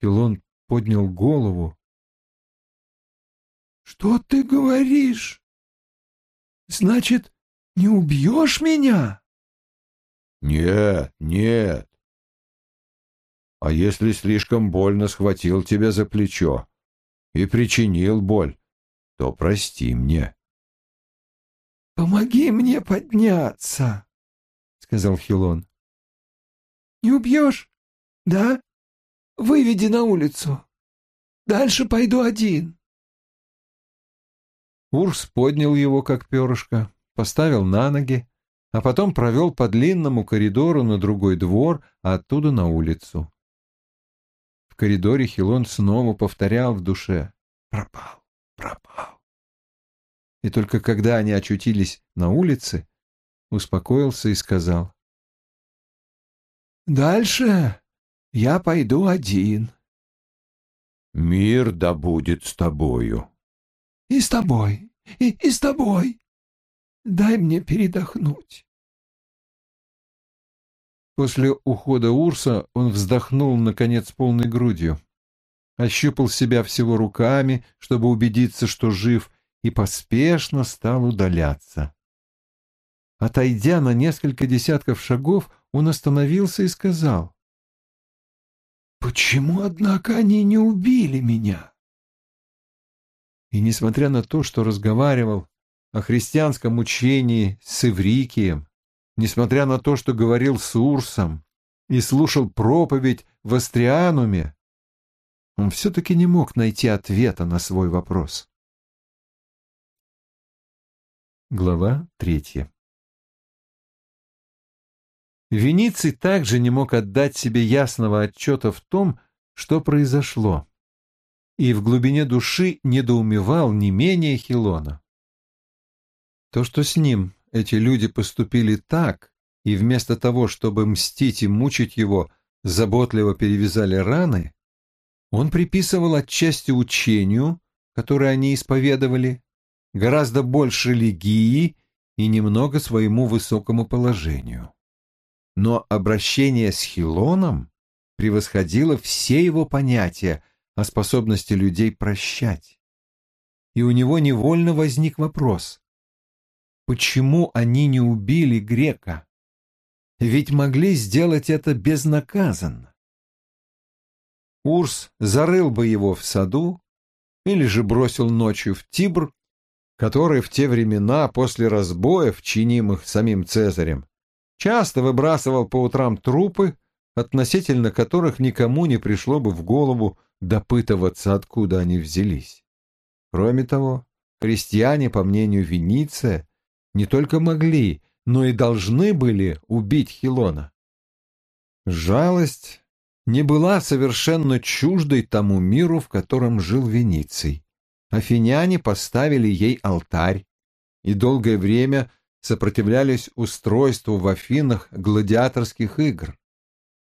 Хилон поднял голову. «Что ты говоришь? Значит, не убьешь меня?» «Нет, нет. А если слишком больно схватил тебя за плечо и причинил боль, то прости мне». «Помоги мне подняться», — сказал Хилон. «Не убьешь? Да? Выведи на улицу. Дальше пойду один». Урс поднял его, как перышко, поставил на ноги, а потом провел по длинному коридору на другой двор, а оттуда на улицу. В коридоре Хилон снова повторял в душе «Пропал, пропал». И только когда они очутились на улице, успокоился и сказал «Дальше я пойду один». «Мир да будет с тобою». «И с тобой, и, и с тобой. Дай мне передохнуть». После ухода Урса он вздохнул, наконец, полной грудью. Ощупал себя всего руками, чтобы убедиться, что жив, и поспешно стал удаляться. Отойдя на несколько десятков шагов, он остановился и сказал. «Почему, однако, они не убили меня?» И несмотря на то, что разговаривал о христианском учении с Иврикием, несмотря на то, что говорил с Урсом и слушал проповедь в Астриануме, он все-таки не мог найти ответа на свой вопрос. Глава третья Вениций также не мог отдать себе ясного отчета в том, что произошло, и в глубине души недоумевал не менее Хилона. То, что с ним эти люди поступили так, и вместо того, чтобы мстить и мучить его, заботливо перевязали раны, он приписывал отчасти учению, которое они исповедовали, гораздо больше религии и немного своему высокому положению но обращение с Хилоном превосходило все его понятия о способности людей прощать. И у него невольно возник вопрос, почему они не убили грека? Ведь могли сделать это безнаказанно. Урс зарыл бы его в саду или же бросил ночью в Тибр, который в те времена после разбоев, чинимых самим Цезарем, часто выбрасывал по утрам трупы, относительно которых никому не пришло бы в голову допытываться, откуда они взялись. Кроме того, крестьяне, по мнению Вениция, не только могли, но и должны были убить Хилона. Жалость не была совершенно чуждой тому миру, в котором жил Вениций. Афиняне поставили ей алтарь, и долгое время сопротивлялись устройству в Афинах гладиаторских игр.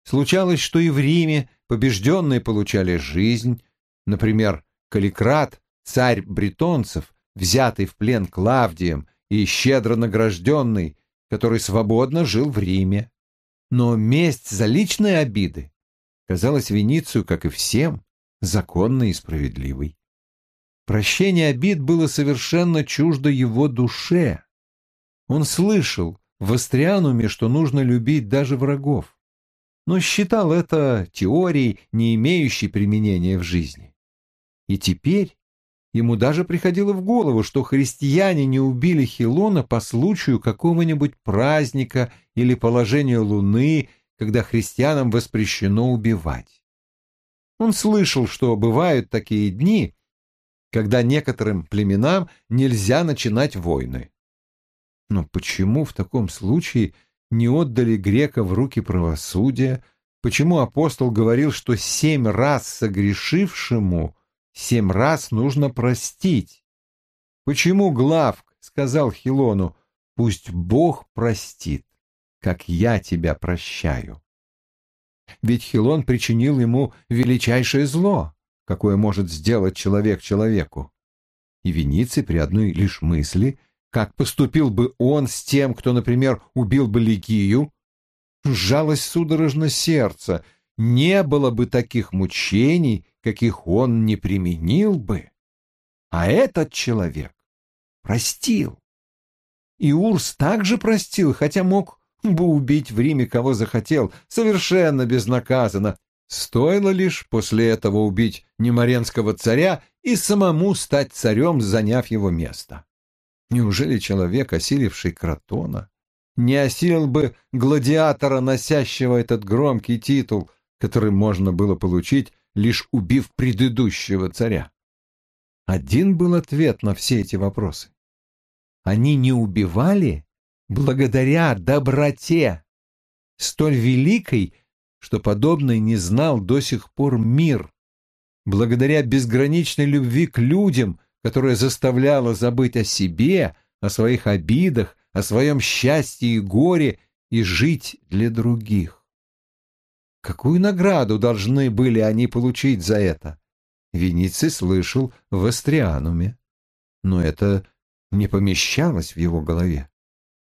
Случалось, что и в Риме побежденные получали жизнь, например, Каликрат, царь бретонцев, взятый в плен Клавдием и щедро награжденный, который свободно жил в Риме. Но месть за личные обиды казалась Веницию, как и всем, законной и справедливой. Прощение обид было совершенно чуждо его душе, он слышал в Астриануме, что нужно любить даже врагов, но считал это теорией, не имеющей применения в жизни. И теперь ему даже приходило в голову, что христиане не убили Хилона по случаю какого-нибудь праздника или положения луны, когда христианам воспрещено убивать. Он слышал, что бывают такие дни, когда некоторым племенам нельзя начинать войны. Но почему в таком случае не отдали грека в руки правосудия? Почему апостол говорил, что семь раз согрешившему семь раз нужно простить? Почему Главк сказал Хилону, пусть Бог простит, как я тебя прощаю? Ведь Хилон причинил ему величайшее зло, какое может сделать человек человеку. И Вениций при одной лишь мысли как поступил бы он с тем, кто, например, убил бы Легию? Сжалось судорожно сердце, не было бы таких мучений, каких он не применил бы. А этот человек простил. И Урс также простил, хотя мог бы убить в Риме кого захотел, совершенно безнаказанно. Стоило лишь после этого убить немаренского царя и самому стать царем, заняв его место. Неужели человек, осиливший Кротона, не осилил бы гладиатора, носящего этот громкий титул, который можно было получить, лишь убив предыдущего царя? Один был ответ на все эти вопросы. Они не убивали благодаря доброте, столь великой, что подобной не знал до сих пор мир, благодаря безграничной любви к людям, которая заставляла забыть о себе, о своих обидах, о своем счастье и горе и жить для других. Какую награду должны были они получить за это? Вениций слышал в Астриануме, но это не помещалось в его голове.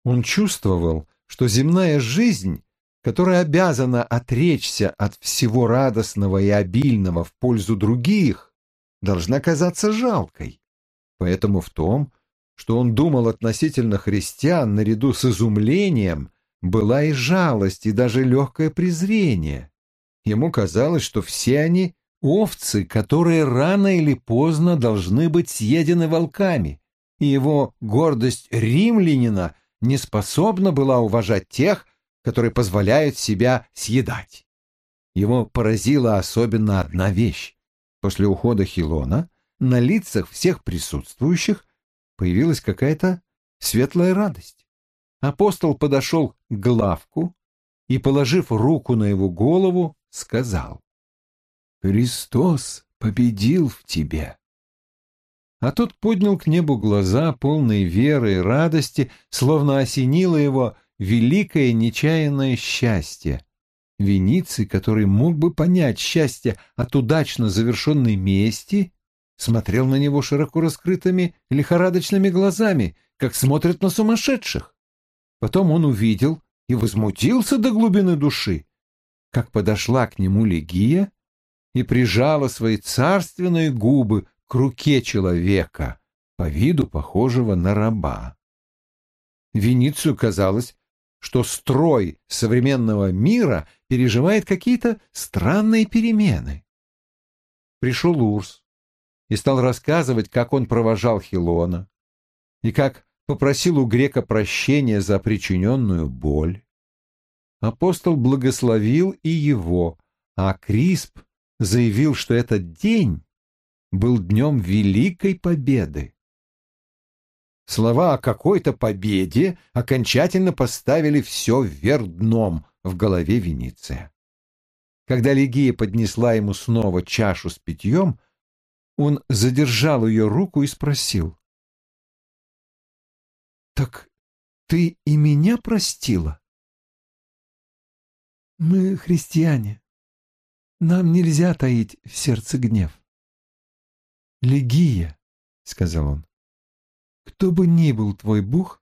Он чувствовал, что земная жизнь, которая обязана отречься от всего радостного и обильного в пользу других, должна казаться жалкой. Поэтому в том, что он думал относительно христиан наряду с изумлением, была и жалость, и даже легкое презрение. Ему казалось, что все они — овцы, которые рано или поздно должны быть съедены волками, и его гордость римлянина не способна была уважать тех, которые позволяют себя съедать. Его поразила особенно одна вещь. После ухода Хилона на лицах всех присутствующих появилась какая-то светлая радость. Апостол подошел к главку и, положив руку на его голову, сказал, «Христос победил в тебе». А тот поднял к небу глаза, полные веры и радости, словно осенило его великое нечаянное счастье. Вениций, который мог бы понять счастье от удачно завершенной мести, смотрел на него широко раскрытыми лихорадочными глазами, как смотрят на сумасшедших. Потом он увидел и возмутился до глубины души, как подошла к нему Легия и прижала свои царственные губы к руке человека, по виду похожего на раба. Веницию казалось, что строй современного мира переживает какие-то странные перемены. Пришел Урс, и стал рассказывать, как он провожал Хилона, и как попросил у грека прощения за причиненную боль. Апостол благословил и его, а Крисп заявил, что этот день был днем великой победы. Слова о какой-то победе окончательно поставили все вверх дном в голове Вениция. Когда Легия поднесла ему снова чашу с питьем, он задержал ее руку и спросил. «Так ты и меня простила?» «Мы христиане. Нам нельзя таить в сердце гнев». «Легия», — сказал он, — «кто бы ни был твой бог,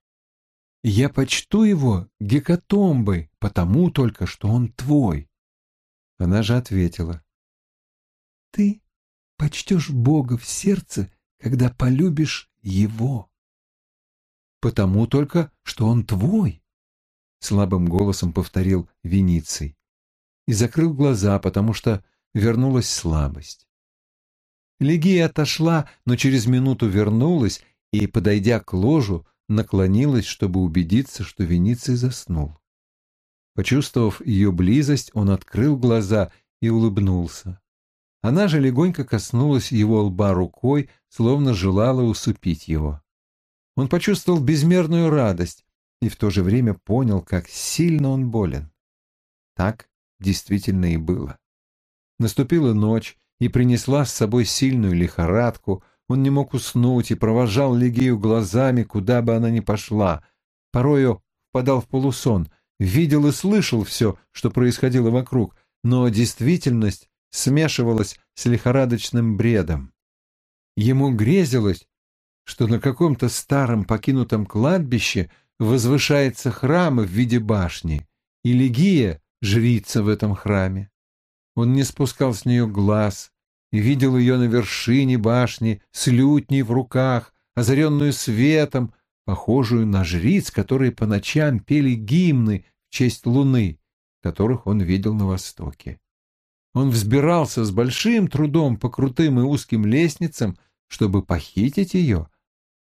я почту его гекатомбой, потому только, что он твой». Она же ответила. «Ты почтешь Бога в сердце, когда полюбишь Его. Потому только, что Он твой, — слабым голосом повторил Вениций и закрыл глаза, потому что вернулась слабость. Легия отошла, но через минуту вернулась и, подойдя к ложу, наклонилась, чтобы убедиться, что Вениций заснул. Почувствовав ее близость, он открыл глаза и улыбнулся. Она же легонько коснулась его лба рукой, словно желала усыпить его. Он почувствовал безмерную радость и в то же время понял, как сильно он болен. Так действительно и было. Наступила ночь и принесла с собой сильную лихорадку, он не мог уснуть и провожал Легию глазами, куда бы она ни пошла. Порою впадал в полусон, видел и слышал все, что происходило вокруг, но действительность смешивалось с лихорадочным бредом. Ему грезилось, что на каком-то старом покинутом кладбище возвышается храм в виде башни, и Легия жрица в этом храме. Он не спускал с нее глаз и видел ее на вершине башни с лютней в руках, озаренную светом, похожую на жриц, которые по ночам пели гимны в честь луны, которых он видел на востоке. Он взбирался с большим трудом по крутым и узким лестницам, чтобы похитить ее,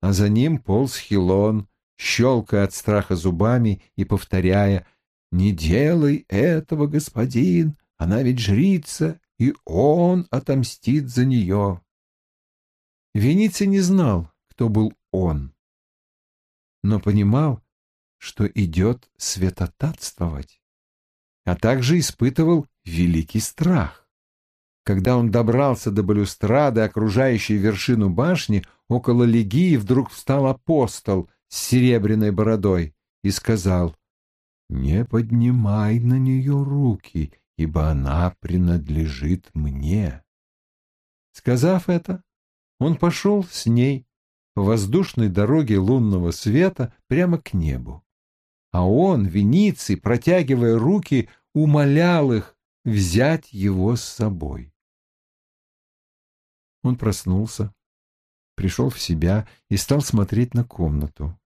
а за ним полз Хилон, щелкая от страха зубами и повторяя «Не делай этого, господин, она ведь жрица, и он отомстит за нее». Вениций не знал, кто был он, но понимал, что идет светотатствовать, а также испытывал великий страх. Когда он добрался до балюстрады, окружающей вершину башни, около Легии вдруг встал апостол с серебряной бородой и сказал, «Не поднимай на нее руки, ибо она принадлежит мне». Сказав это, он пошел с ней по воздушной дороге лунного света прямо к небу. А он, Вениций, протягивая руки, умолял их взять его с собой. Он проснулся, пришел в себя и стал смотреть на комнату.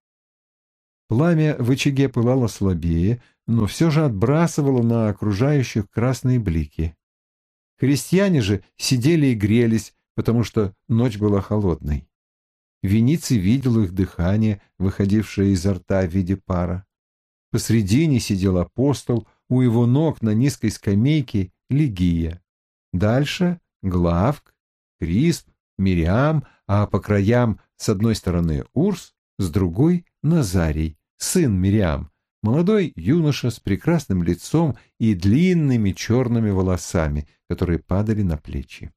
Пламя в очаге пылало слабее, но все же отбрасывало на окружающих красные блики. Крестьяне же сидели и грелись, потому что ночь была холодной. Вениций видел их дыхание, выходившее изо рта в виде пара. Посредине сидел апостол, у его ног на низкой скамейке Лигия. Дальше Главк, Крисп, Мириам, а по краям с одной стороны Урс, с другой — Назарий, сын Мириам, молодой юноша с прекрасным лицом и длинными черными волосами, которые падали на плечи.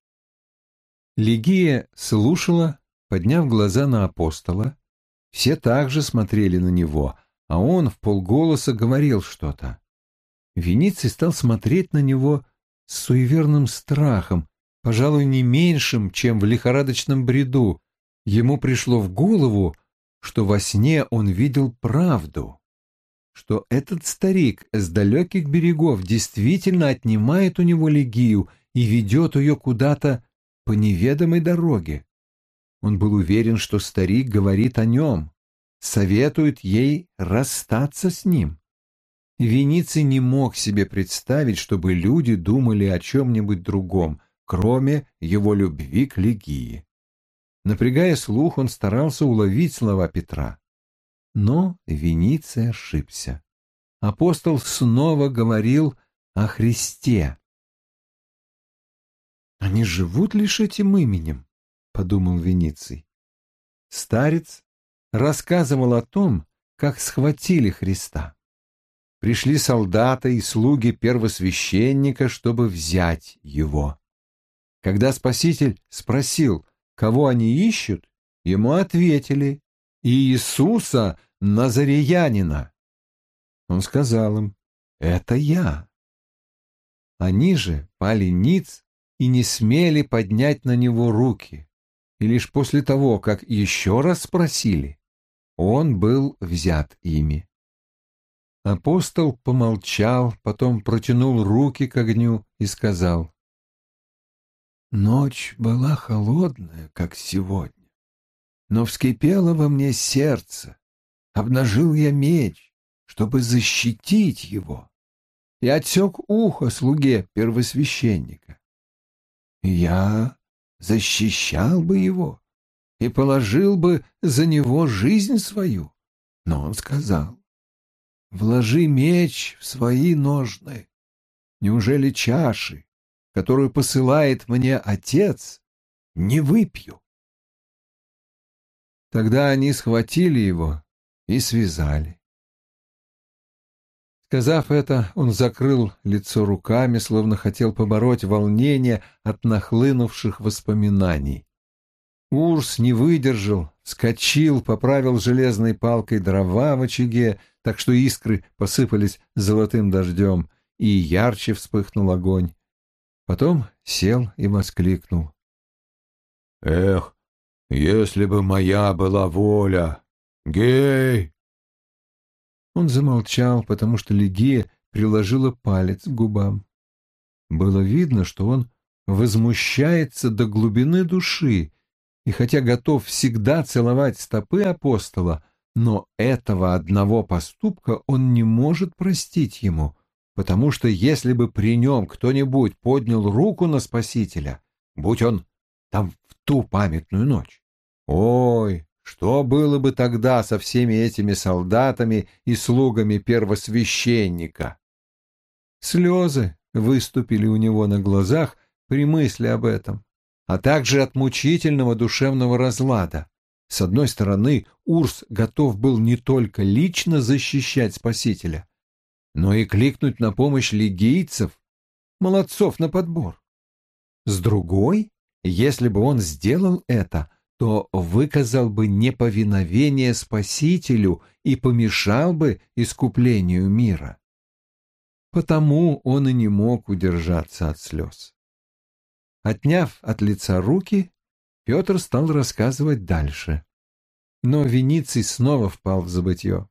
Лигия слушала, подняв глаза на апостола. Все также смотрели на него, а он в полголоса говорил что-то. Вениций стал смотреть на него с суеверным страхом, пожалуй, не меньшим, чем в лихорадочном бреду. Ему пришло в голову, что во сне он видел правду, что этот старик с далеких берегов действительно отнимает у него легию и ведет ее куда-то по неведомой дороге. Он был уверен, что старик говорит о нем, советует ей расстаться с ним. Вениций не мог себе представить, чтобы люди думали о чем-нибудь другом, кроме его любви к Легии. Напрягая слух, он старался уловить слова Петра. Но Вениций ошибся. Апостол снова говорил о Христе. «Они живут лишь этим именем», — подумал Вениций. Старец рассказывал о том, как схватили Христа пришли солдаты и слуги первосвященника, чтобы взять его. Когда Спаситель спросил, кого они ищут, ему ответили «Иисуса Назареянина». Он сказал им «Это я». Они же пали ниц и не смели поднять на него руки, и лишь после того, как еще раз спросили, он был взят ими. Апостол помолчал, потом протянул руки к огню и сказал. «Ночь была холодная, как сегодня, но вскипело во мне сердце. Обнажил я меч, чтобы защитить его, и отсек ухо слуге первосвященника. Я защищал бы его и положил бы за него жизнь свою, но он сказал, Вложи меч в свои ножны. Неужели чаши, которую посылает мне отец, не выпью? Тогда они схватили его и связали. Сказав это, он закрыл лицо руками, словно хотел побороть волнение от нахлынувших воспоминаний. Урс не выдержал, скочил, поправил железной палкой дрова в очаге, так что искры посыпались золотым дождем, и ярче вспыхнул огонь. Потом сел и воскликнул. «Эх, если бы моя была воля! Гей!» Он замолчал, потому что Лигия приложила палец к губам. Было видно, что он возмущается до глубины души, и хотя готов всегда целовать стопы апостола, но этого одного поступка он не может простить ему, потому что если бы при нем кто-нибудь поднял руку на Спасителя, будь он там в ту памятную ночь, ой, что было бы тогда со всеми этими солдатами и слугами первосвященника? Слезы выступили у него на глазах при мысли об этом, а также от мучительного душевного разлада. С одной стороны, Урс готов был не только лично защищать Спасителя, но и кликнуть на помощь лигийцев, молодцов на подбор. С другой, если бы он сделал это, то выказал бы неповиновение Спасителю и помешал бы искуплению мира. Потому он и не мог удержаться от слез. Отняв от лица руки, Петр стал рассказывать дальше. Но Вениций снова впал в забытье.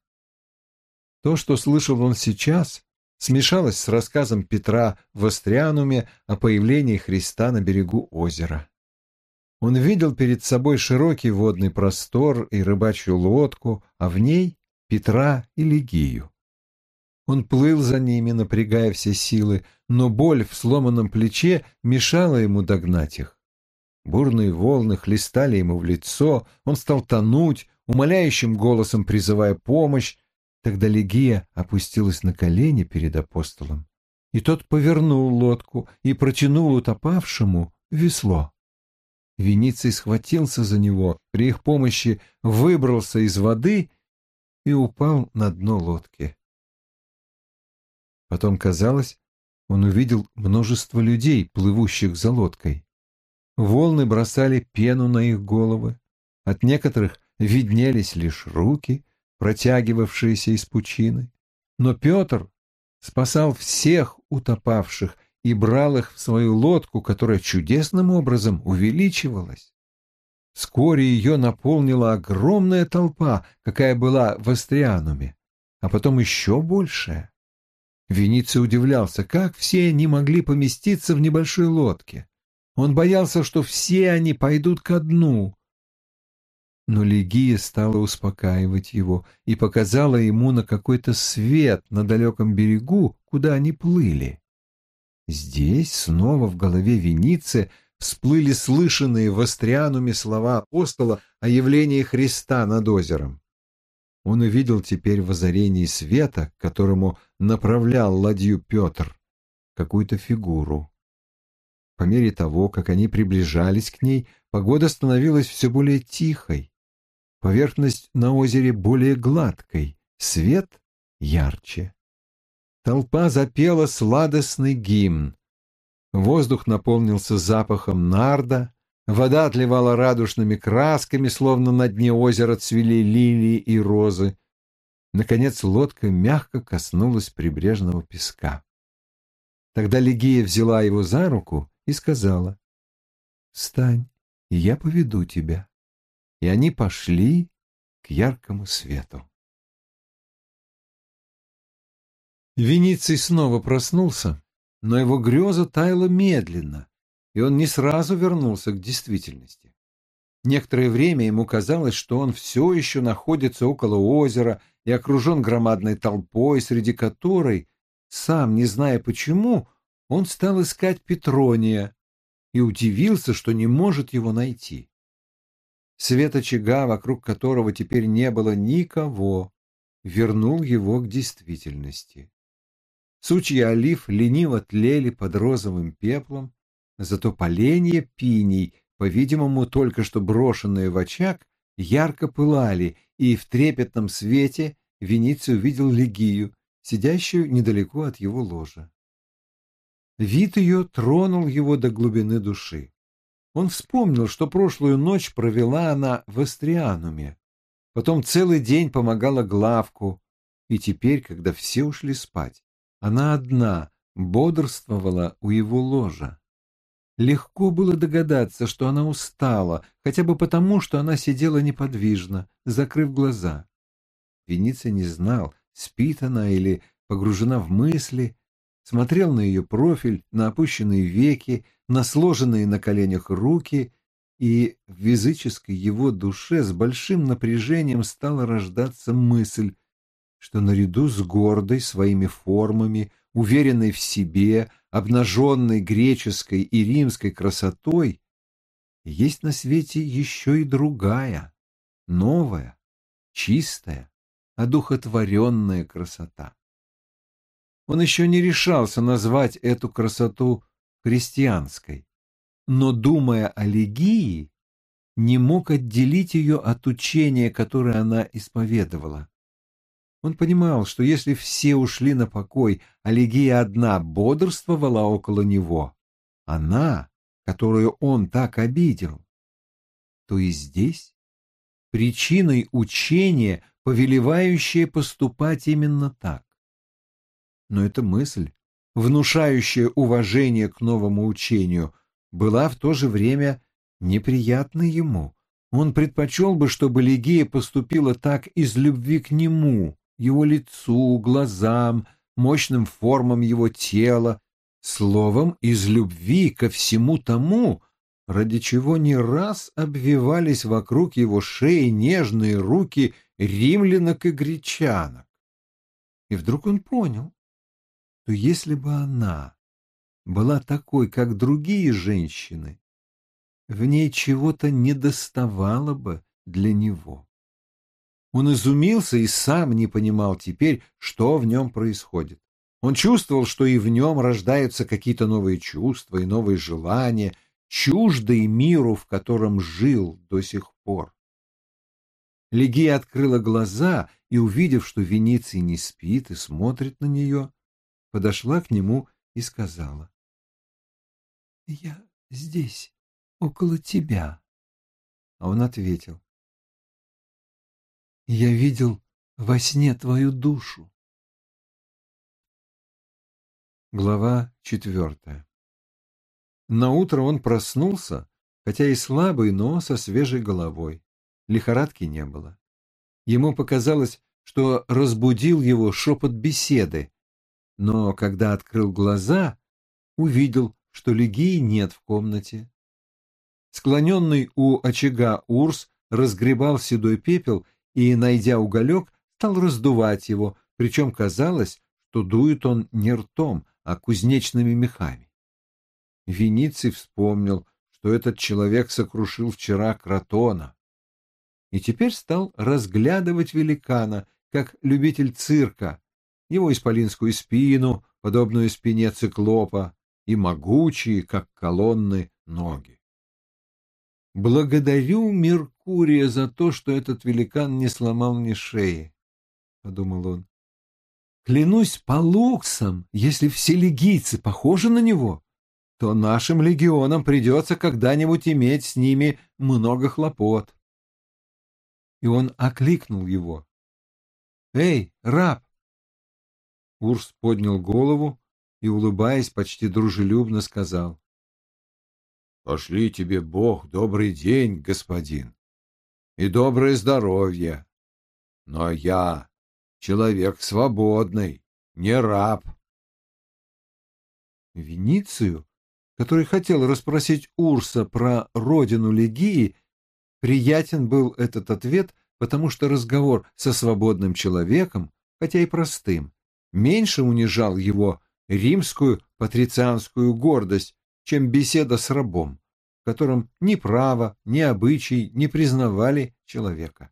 То, что слышал он сейчас, смешалось с рассказом Петра в Астриануме о появлении Христа на берегу озера. Он видел перед собой широкий водный простор и рыбачью лодку, а в ней Петра и Легию. Он плыл за ними, напрягая все силы, но боль в сломанном плече мешала ему догнать их. Бурные волны хлестали ему в лицо, он стал тонуть, умоляющим голосом призывая помощь. Тогда Легия опустилась на колени перед апостолом, и тот повернул лодку и протянул утопавшему весло. Вениций схватился за него, при их помощи выбрался из воды и упал на дно лодки. Потом, казалось, он увидел множество людей, плывущих за лодкой. Волны бросали пену на их головы. От некоторых виднелись лишь руки, протягивавшиеся из пучины. Но Петр спасал всех утопавших и брал их в свою лодку, которая чудесным образом увеличивалась. Вскоре ее наполнила огромная толпа, какая была в Астриануме, а потом еще большая. Вениций удивлялся, как все они могли поместиться в небольшой лодке. Он боялся, что все они пойдут ко дну. Но Легия стала успокаивать его и показала ему на какой-то свет на далеком берегу, куда они плыли. Здесь снова в голове Веницы всплыли слышанные в Астриануме слова апостола о явлении Христа над озером. Он увидел теперь в озарении света, к которому направлял ладью Петр, какую-то фигуру. По мере того, как они приближались к ней, погода становилась все более тихой, поверхность на озере более гладкой, свет ярче. Толпа запела сладостный гимн. Воздух наполнился запахом нарда, вода отливала радужными красками, словно на дне озера цвели лилии и розы. Наконец лодка мягко коснулась прибрежного песка. Тогда Легия взяла его за руку и сказала, «Встань, и я поведу тебя». И они пошли к яркому свету. Вениций снова проснулся, но его греза таяла медленно, и он не сразу вернулся к действительности. Некоторое время ему казалось, что он все еще находится около озера и окружен громадной толпой, среди которой, сам не зная почему, он стал искать Петрония и удивился, что не может его найти. Свет очага, вокруг которого теперь не было никого, вернул его к действительности. Сучья олив лениво тлели под розовым пеплом, зато поленья пиней, по-видимому, только что брошенные в очаг, ярко пылали, и в трепетном свете Вениций увидел Легию, сидящую недалеко от его ложа. Вид ее тронул его до глубины души. Он вспомнил, что прошлую ночь провела она в Астриануме, потом целый день помогала Главку, и теперь, когда все ушли спать, она одна бодрствовала у его ложа. Легко было догадаться, что она устала, хотя бы потому, что она сидела неподвижно, закрыв глаза. Веница не знал, спит она или погружена в мысли, смотрел на ее профиль, на опущенные веки, на сложенные на коленях руки, и в языческой его душе с большим напряжением стала рождаться мысль, что наряду с гордой своими формами, уверенной в себе, обнаженной греческой и римской красотой, есть на свете еще и другая, новая, чистая, одухотворенная красота. Он еще не решался назвать эту красоту христианской, но, думая о Легии, не мог отделить ее от учения, которое она исповедовала. Он понимал, что если все ушли на покой, а Легия одна бодрствовала около него, она, которую он так обидел, то и здесь причиной учения, повелевающее поступать именно так. Но эта мысль, внушающая уважение к новому учению, была в то же время неприятна ему. Он предпочел бы, чтобы Лигия поступила так из любви к нему, его лицу, глазам, мощным формам его тела, словом, из любви ко всему тому, ради чего не раз обвивались вокруг его шеи нежные руки римлянок и гречанок. И вдруг он понял, что если бы она была такой, как другие женщины, в ней чего-то недоставало бы для него. Он изумился и сам не понимал теперь, что в нем происходит. Он чувствовал, что и в нем рождаются какие-то новые чувства и новые желания, чуждые миру, в котором жил до сих пор. Легия открыла глаза и, увидев, что Вениций не спит и смотрит на нее, подошла к нему и сказала. «Я здесь, около тебя». А он ответил. «Я видел во сне твою душу». Глава четвертая Наутро он проснулся, хотя и слабый, но со свежей головой. Лихорадки не было. Ему показалось, что разбудил его шепот беседы, но когда открыл глаза, увидел, что Легии нет в комнате. Склоненный у очага Урс разгребал седой пепел и, найдя уголек, стал раздувать его, причем казалось, что дует он не ртом, а кузнечными мехами. Вениций вспомнил, что этот человек сокрушил вчера Кротона, и теперь стал разглядывать великана, как любитель цирка, его исполинскую спину, подобную спине циклопа, и могучие, как колонны, ноги. «Благодарю Меркурия за то, что этот великан не сломал мне шеи», — подумал он. «Клянусь по луксам, если все легийцы похожи на него, то нашим легионам придется когда-нибудь иметь с ними много хлопот». И он окликнул его. «Эй, раб!» Урс поднял голову и, улыбаясь, почти дружелюбно сказал. — Пошли тебе Бог добрый день, господин, и доброе здоровье. Но я человек свободный, не раб. Веницию, который хотел расспросить Урса про родину Легии, приятен был этот ответ, потому что разговор со свободным человеком, хотя и простым, меньше унижал его римскую патрицианскую гордость, чем беседа с рабом, котором ни право, ни обычай не признавали человека.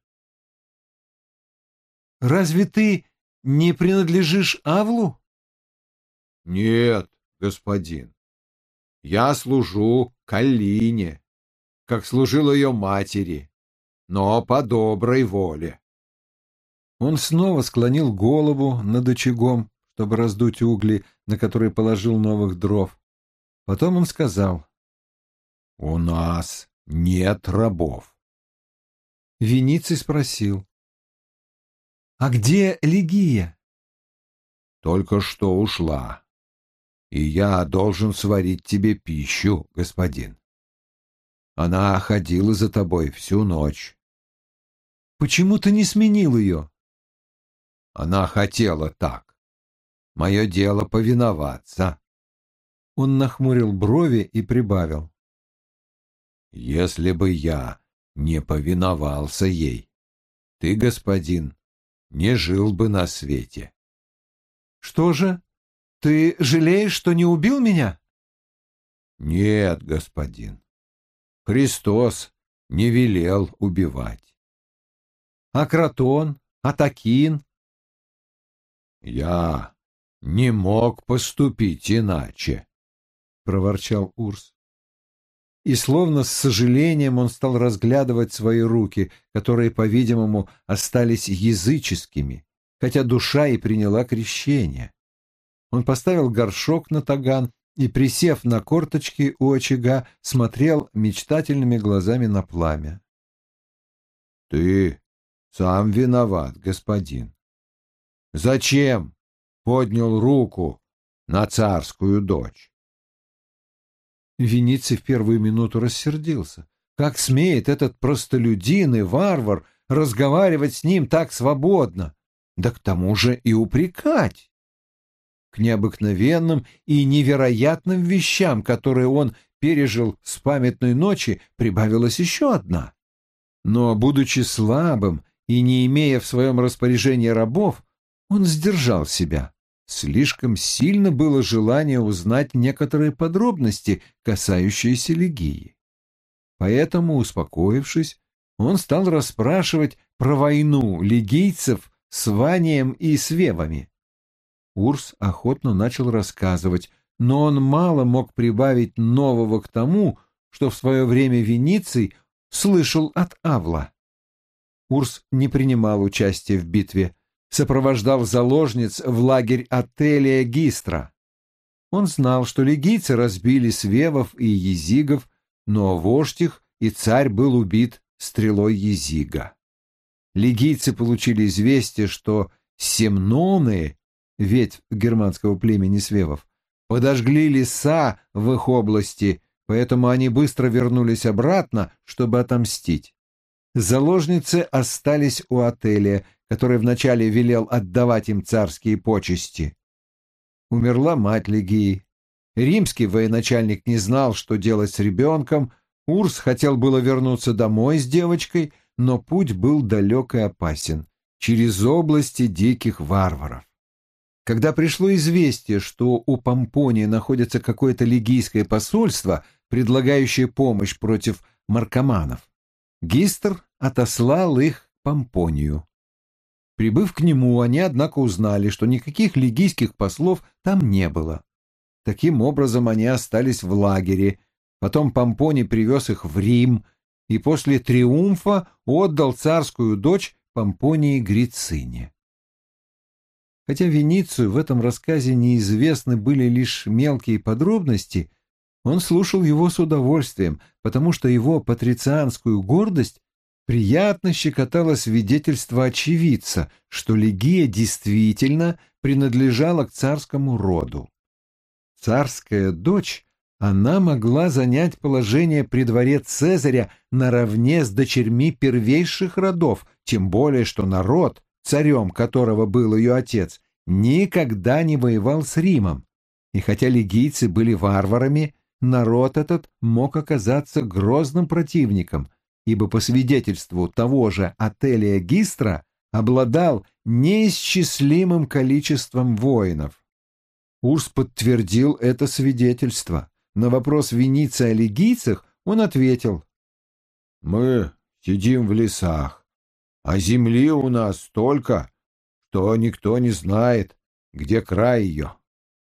«Разве ты не принадлежишь Авлу?» «Нет, господин. Я служу Калине, как служил ее матери, но по доброй воле». Он снова склонил голову над очагом, чтобы раздуть угли, на которые положил новых дров. Потом он сказал, «У нас нет рабов». Вениций спросил, «А где Легия?» «Только что ушла, и я должен сварить тебе пищу, господин. Она ходила за тобой всю ночь». «Почему ты не сменил ее?» Она хотела так. мое дело повиноваться. Он нахмурил брови и прибавил. Если бы я не повиновался ей, ты, господин, не жил бы на свете. Что же, ты жалеешь, что не убил меня? Нет, господин. Христос не велел убивать. А Кротон, Атакин? Я не мог поступить иначе, проворчал Урс и словно с сожалением он стал разглядывать свои руки, которые, по-видимому, остались языческими, хотя душа и приняла крещение. Он поставил горшок на таган и, присев на корточки у очага, смотрел мечтательными глазами на пламя. — Ты сам виноват, господин. Зачем поднял руку на царскую дочь? Вениций в первую минуту рассердился. Как смеет этот простолюдин и варвар разговаривать с ним так свободно? Да к тому же и упрекать. К необыкновенным и невероятным вещам, которые он пережил с памятной ночи, прибавилась еще одна. Но, будучи слабым и не имея в своем распоряжении рабов, он сдержал себя. Слишком сильно было желание узнать некоторые подробности, касающиеся Легии. Поэтому, успокоившись, он стал расспрашивать про войну легийцев с Ванием и Свевами. Урс охотно начал рассказывать, но он мало мог прибавить нового к тому, что в свое время Вениций слышал от Авла. Урс не принимал участия в битве, сопровождал заложниц в лагерь отеля Гистра. Он знал, что легийцы разбили свевов и езигов, но вождь их и царь был убит стрелой езига. Легийцы получили известие, что семноны, ветвь германского племени свевов, подожгли леса в их области, поэтому они быстро вернулись обратно, чтобы отомстить. Заложницы остались у отеля, который вначале велел отдавать им царские почести. Умерла мать Легии. Римский военачальник не знал, что делать с ребенком. Урс хотел было вернуться домой с девочкой, но путь был далек и опасен, через области диких варваров. Когда пришло известие, что у Помпонии находится какое-то легийское посольство, предлагающее помощь против маркоманов, Гистер отослал их Помпонию. Прибыв к нему, они, однако, узнали, что никаких лигийских послов там не было. Таким образом, они остались в лагере. Потом Помпони привез их в Рим и после триумфа отдал царскую дочь Помпонии Грицине. Хотя Веницию в этом рассказе неизвестны были лишь мелкие подробности, он слушал его с удовольствием, потому что его патрицианскую гордость приятно щекотало свидетельство очевидца, что Легия действительно принадлежала к царскому роду. Царская дочь, она могла занять положение при дворе Цезаря наравне с дочерьми первейших родов, тем более что народ, царем которого был ее отец, никогда не воевал с Римом. И хотя легийцы были варварами, народ этот мог оказаться грозным противником – ибо по свидетельству того же отеля Гистра обладал неисчислимым количеством воинов. Урс подтвердил это свидетельство. На вопрос Вениции о легийцах он ответил. «Мы сидим в лесах, а земли у нас столько, что никто не знает, где край ее,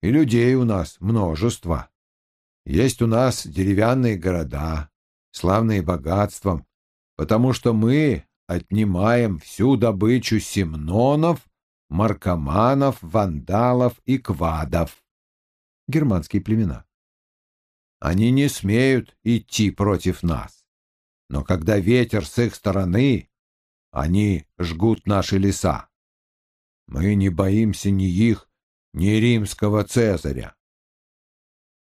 и людей у нас множество. Есть у нас деревянные города, славные богатством, потому что мы отнимаем всю добычу семнонов, маркоманов, вандалов и квадов. Германские племена. Они не смеют идти против нас. Но когда ветер с их стороны, они жгут наши леса. Мы не боимся ни их, ни римского Цезаря.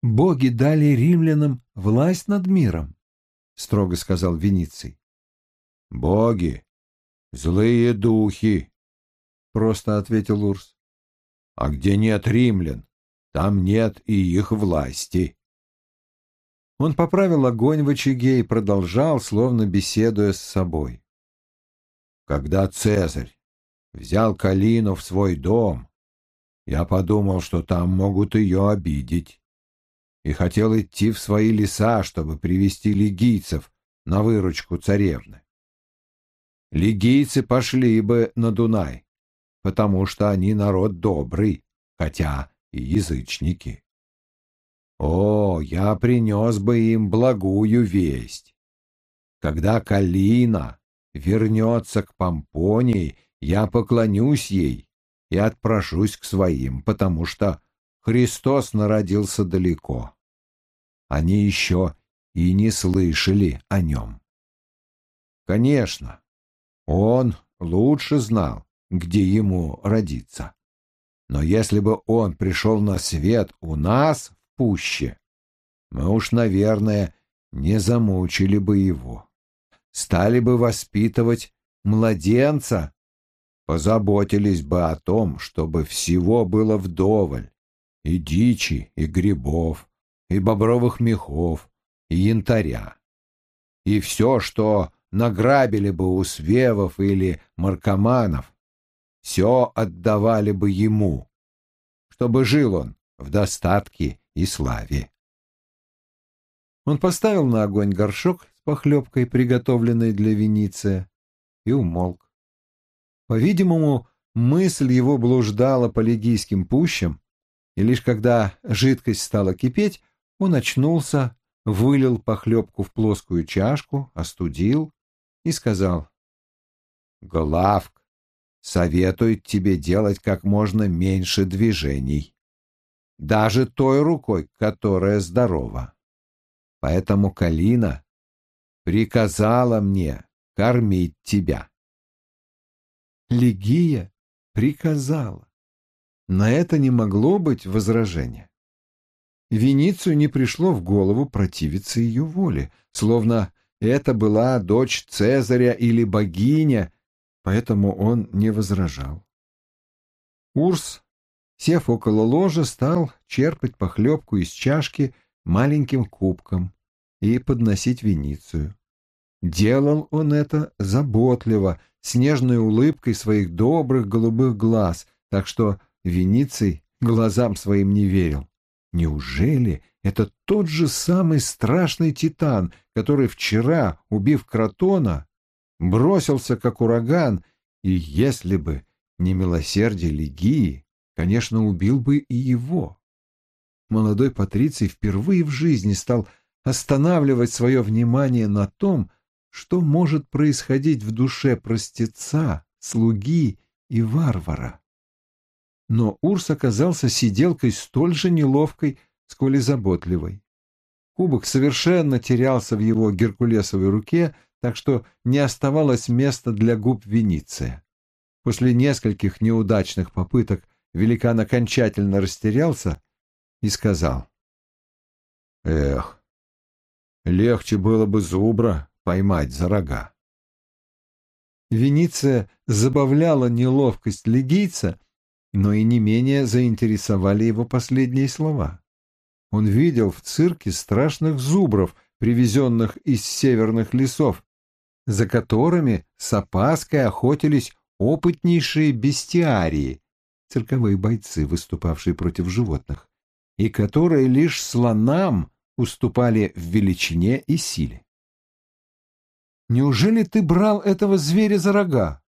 «Боги дали римлянам власть над миром», — строго сказал Вениций. «Боги! Злые духи!» — просто ответил Урс. А где нет римлян, там нет и их власти. Он поправил огонь в очаге и продолжал, словно беседуя с собой. Когда Цезарь взял Калину в свой дом, я подумал, что там могут ее обидеть, и хотел идти в свои леса, чтобы привести лигийцев на выручку царевны. Лигийцы пошли бы на Дунай, потому что они народ добрый, хотя и язычники. О, я принес бы им благую весть. Когда Калина вернется к Помпонии, я поклонюсь ей и отпрошусь к своим, потому что Христос народился далеко. Они еще и не слышали о нем. Конечно, он лучше знал, где ему родиться. Но если бы он пришел на свет у нас в пуще, мы уж, наверное, не замучили бы его. Стали бы воспитывать младенца, позаботились бы о том, чтобы всего было вдоволь, и дичи, и грибов, и бобровых мехов, и янтаря. И все, что награбили бы у свевов или маркоманов, все отдавали бы ему, чтобы жил он в достатке и славе. Он поставил на огонь горшок с похлебкой, приготовленной для Вениция, и умолк. По-видимому, мысль его блуждала по лигийским пущам, и лишь когда жидкость стала кипеть, он очнулся, вылил похлебку в плоскую чашку, остудил и сказал, «Главк советует тебе делать как можно меньше движений, даже той рукой, которая здорова. Поэтому Калина приказала мне кормить тебя». Легия приказала. На это не могло быть возражения. Веницию не пришло в голову противиться ее воле, словно это была дочь Цезаря или богиня, поэтому он не возражал. Урс, сев около ложа, стал черпать похлебку из чашки маленьким кубком и подносить Веницию. Делал он это заботливо, с нежной улыбкой своих добрых голубых глаз, так что Вениций глазам своим не верил. Неужели это тот же самый страшный титан, который вчера, убив Кротона, бросился как ураган, и если бы не милосердие Легии, конечно, убил бы и его? Молодой Патриций впервые в жизни стал останавливать свое внимание на том, что может происходить в душе простеца, слуги и варвара. Но Урс оказался сиделкой столь же неловкой, сколь и заботливой. Кубок совершенно терялся в его геркулесовой руке, так что не оставалось места для губ Вениция. После нескольких неудачных попыток великан окончательно растерялся и сказал. «Эх, легче было бы зубра поймать за рога». Вениция забавляла неловкость легийца, но и не менее заинтересовали его последние слова. Он видел в цирке страшных зубров, привезенных из северных лесов, за которыми с опаской охотились опытнейшие бестиарии, цирковые бойцы, выступавшие против животных, и которые лишь слонам уступали в величине и силе. «Неужели ты брал этого зверя за рога?»